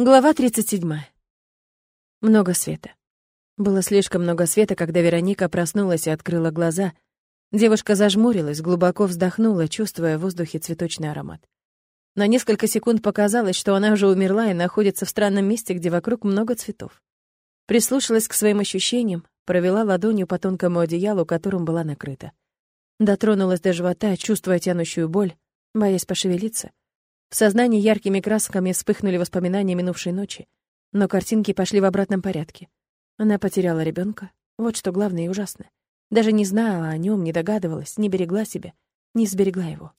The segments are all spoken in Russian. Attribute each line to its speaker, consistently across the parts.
Speaker 1: Глава 37. Много света. Было слишком много света, когда Вероника проснулась и открыла глаза. Девушка зажмурилась, глубоко вздохнула, чувствуя в воздухе цветочный аромат. На несколько секунд показалось, что она уже умерла и находится в странном месте, где вокруг много цветов. Прислушалась к своим ощущениям, провела ладонью по тонкому одеялу, которым была накрыта. Дотронулась до живота, чувствуя тянущую боль, боясь пошевелиться. В сознании яркими красками вспыхнули воспоминания минувшей ночи, но картинки пошли в обратном порядке. Она потеряла ребенка. Вот что главное и ужасное. Даже не знала о нем, не догадывалась, не берегла себя, не сберегла его.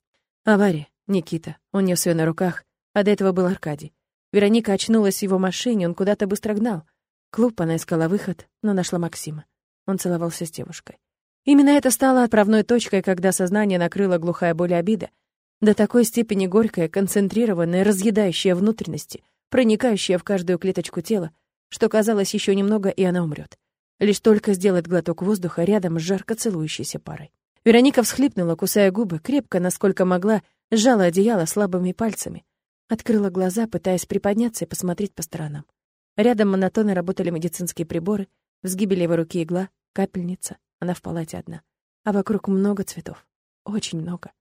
Speaker 1: Авария. Никита. Он нес ее на руках, а до этого был Аркадий. Вероника очнулась в его машине, он куда-то быстро гнал. Клуб, она искала выход, но нашла Максима. Он целовался с девушкой. Именно это стало отправной точкой, когда сознание накрыло глухая боль и обида, до такой степени горькая, концентрированная, разъедающая внутренности, проникающая в каждую клеточку тела, что казалось еще немного, и она умрет. Лишь только сделать глоток воздуха рядом с жарко целующейся парой. Вероника всхлипнула, кусая губы, крепко, насколько могла, сжала одеяло слабыми пальцами. Открыла глаза, пытаясь приподняться и посмотреть по сторонам. Рядом монотонно работали медицинские приборы, в сгибе левой руки игла, капельница, она в палате одна. А вокруг много цветов. Очень много.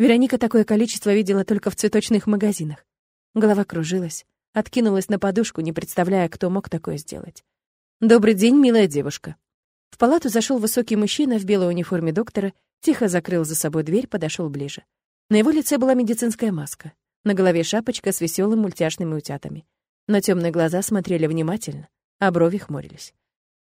Speaker 1: Вероника такое количество видела только в цветочных магазинах. Голова кружилась, откинулась на подушку, не представляя, кто мог такое сделать. «Добрый день, милая девушка». В палату зашел высокий мужчина в белой униформе доктора, тихо закрыл за собой дверь, подошел ближе. На его лице была медицинская маска, на голове шапочка с веселым мультяшными утятами. На темные глаза смотрели внимательно, а брови хмурились.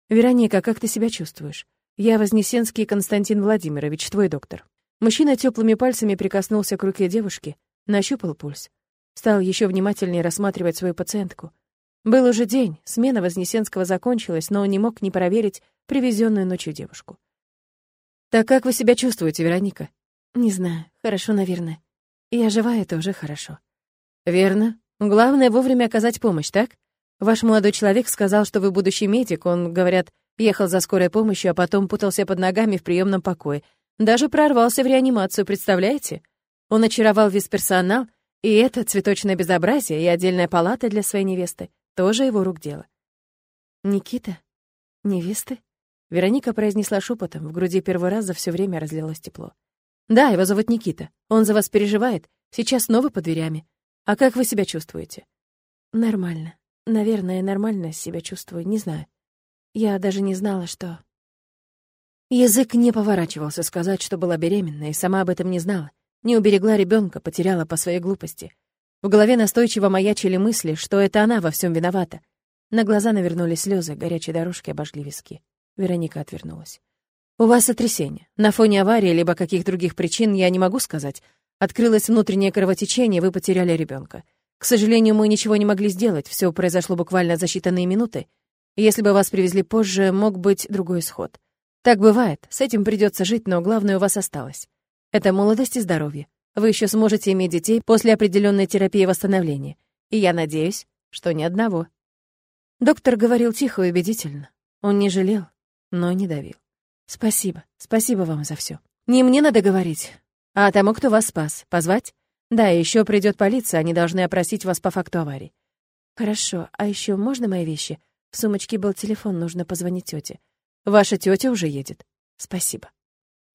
Speaker 1: «Вероника, как ты себя чувствуешь? Я Вознесенский Константин Владимирович, твой доктор». Мужчина теплыми пальцами прикоснулся к руке девушки, нащупал пульс. Стал еще внимательнее рассматривать свою пациентку. Был уже день, смена Вознесенского закончилась, но он не мог не проверить привезенную ночью девушку. «Так как вы себя чувствуете, Вероника?» «Не знаю. Хорошо, наверное. Я жива, это уже хорошо». «Верно. Главное вовремя оказать помощь, так? Ваш молодой человек сказал, что вы будущий медик. Он, говорят, ехал за скорой помощью, а потом путался под ногами в приемном покое. Даже прорвался в реанимацию, представляете? Он очаровал весь персонал, и это цветочное безобразие и отдельная палата для своей невесты тоже его рук дело. «Никита? Невесты?» Вероника произнесла шепотом, в груди первый раз за все время разлилось тепло. «Да, его зовут Никита. Он за вас переживает. Сейчас снова под дверями. А как вы себя чувствуете?» «Нормально. Наверное, нормально себя чувствую. Не знаю. Я даже не знала, что...» Язык не поворачивался сказать, что была беременна, и сама об этом не знала. Не уберегла ребенка, потеряла по своей глупости. В голове настойчиво маячили мысли, что это она во всем виновата. На глаза навернулись слезы, горячие дорожки обожгли виски. Вероника отвернулась. «У вас сотрясение. На фоне аварии либо каких других причин я не могу сказать. Открылось внутреннее кровотечение, вы потеряли ребенка. К сожалению, мы ничего не могли сделать, все произошло буквально за считанные минуты. Если бы вас привезли позже, мог быть другой исход. Так бывает, с этим придется жить, но главное у вас осталось. Это молодость и здоровье. Вы еще сможете иметь детей после определенной терапии восстановления. И я надеюсь, что ни одного. Доктор говорил тихо и убедительно. Он не жалел, но не давил. Спасибо, спасибо вам за все. Не мне надо говорить, а тому, кто вас спас. Позвать? Да, еще придет полиция, они должны опросить вас по факту аварии. Хорошо, а еще можно мои вещи? В сумочке был телефон, нужно позвонить тете. Ваша тетя уже едет. Спасибо.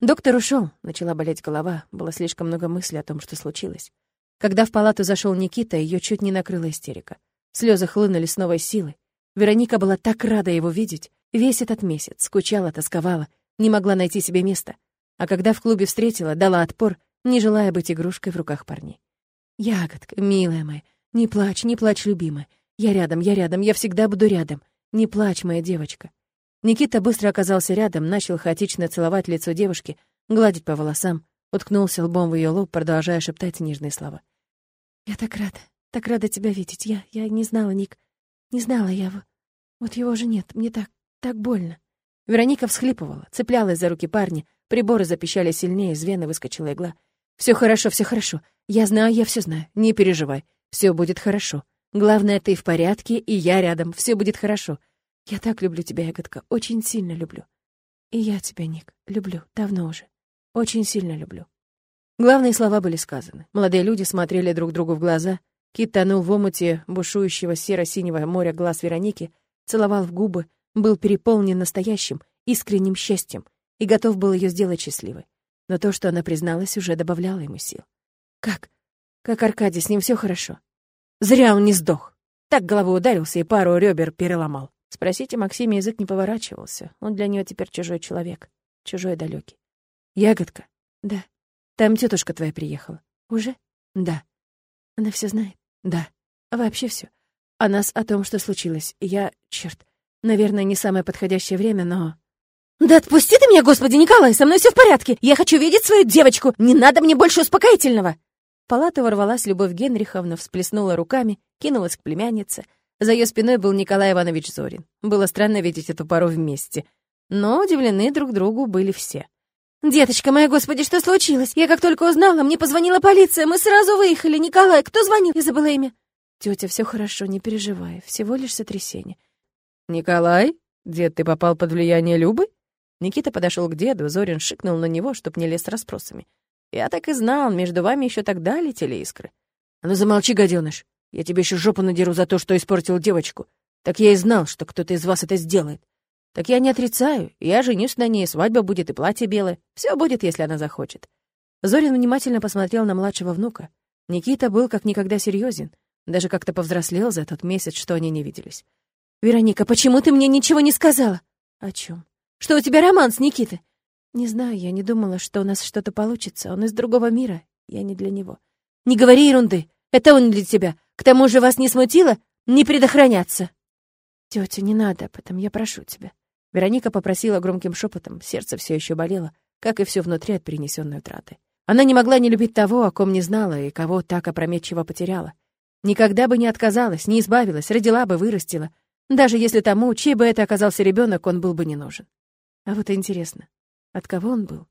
Speaker 1: Доктор ушел, начала болеть голова, было слишком много мыслей о том, что случилось. Когда в палату зашел Никита, ее чуть не накрыла истерика. Слезы хлынули с новой силой. Вероника была так рада его видеть. Весь этот месяц скучала, тосковала, не могла найти себе места. А когда в клубе встретила, дала отпор, не желая быть игрушкой в руках парней. «Ягодка, милая моя, не плачь, не плачь, любимая. Я рядом, я рядом, я всегда буду рядом. Не плачь, моя девочка. Никита быстро оказался рядом, начал хаотично целовать лицо девушки, гладить по волосам, уткнулся лбом в ее лоб, продолжая шептать нежные слова. «Я так рада, так рада тебя видеть. Я, я не знала, Ник, не знала я. Вот его же нет, мне так, так больно». Вероника всхлипывала, цеплялась за руки парня, приборы запищали сильнее, из вены выскочила игла. Все хорошо, все хорошо. Я знаю, я все знаю. Не переживай. Все будет хорошо. Главное, ты в порядке, и я рядом. Все будет хорошо. Я так люблю тебя, ягодка, очень сильно люблю. И я тебя, Ник, люблю, давно уже. Очень сильно люблю. Главные слова были сказаны. Молодые люди смотрели друг другу в глаза. Кит тонул в омуте бушующего серо-синего моря глаз Вероники, целовал в губы, был переполнен настоящим, искренним счастьем и готов был ее сделать счастливой. Но то, что она призналась, уже добавляло ему сил. «Как? Как Аркадий, с ним все хорошо?» «Зря он не сдох. Так головой ударился и пару ребер переломал». Спросите Максиме язык не поворачивался. Он для нее теперь чужой человек, чужой далекий. «Ягодка?» «Да». «Там тетушка твоя приехала». «Уже?» «Да». «Она все знает?» «Да». «Вообще все. О нас, о том, что случилось. Я... Черт. Наверное, не самое подходящее время, но...» «Да отпусти ты меня, господи, Николай, со мной все в порядке. Я хочу видеть свою девочку. Не надо мне больше успокоительного!» В палату ворвалась Любовь Генриховна, всплеснула руками, кинулась к племяннице. За ее спиной был Николай Иванович Зорин. Было странно видеть эту пару вместе. Но удивлены друг другу были все. «Деточка моя, господи, что случилось? Я как только узнала, мне позвонила полиция, мы сразу выехали. Николай, кто звонил? Я забыла имя». «Тетя, все хорошо, не переживай, всего лишь сотрясение». «Николай? Дед, ты попал под влияние Любы?» Никита подошел к деду, Зорин шикнул на него, чтоб не лез с расспросами. «Я так и знал, между вами еще тогда летели искры». «А ну замолчи, гаденыш! Я тебе еще жопу надеру за то, что испортил девочку. Так я и знал, что кто-то из вас это сделает. Так я не отрицаю. Я женюсь на ней, свадьба будет и платье белое. Все будет, если она захочет. Зорин внимательно посмотрел на младшего внука. Никита был как никогда серьезен, даже как-то повзрослел за тот месяц, что они не виделись. «Вероника, почему ты мне ничего не сказала?» «О чем? Что у тебя роман с Никитой?» «Не знаю, я не думала, что у нас что-то получится. Он из другого мира, я не для него». «Не говори ерунды. Это он для тебя. К тому же вас не смутило не предохраняться?» «Тетя, не надо, потом я прошу тебя». Вероника попросила громким шепотом, сердце все еще болело, как и все внутри от перенесенной утраты. Она не могла не любить того, о ком не знала и кого так опрометчиво потеряла. Никогда бы не отказалась, не избавилась, родила бы, вырастила. Даже если тому, чей бы это оказался ребенок, он был бы не нужен. А вот интересно, от кого он был?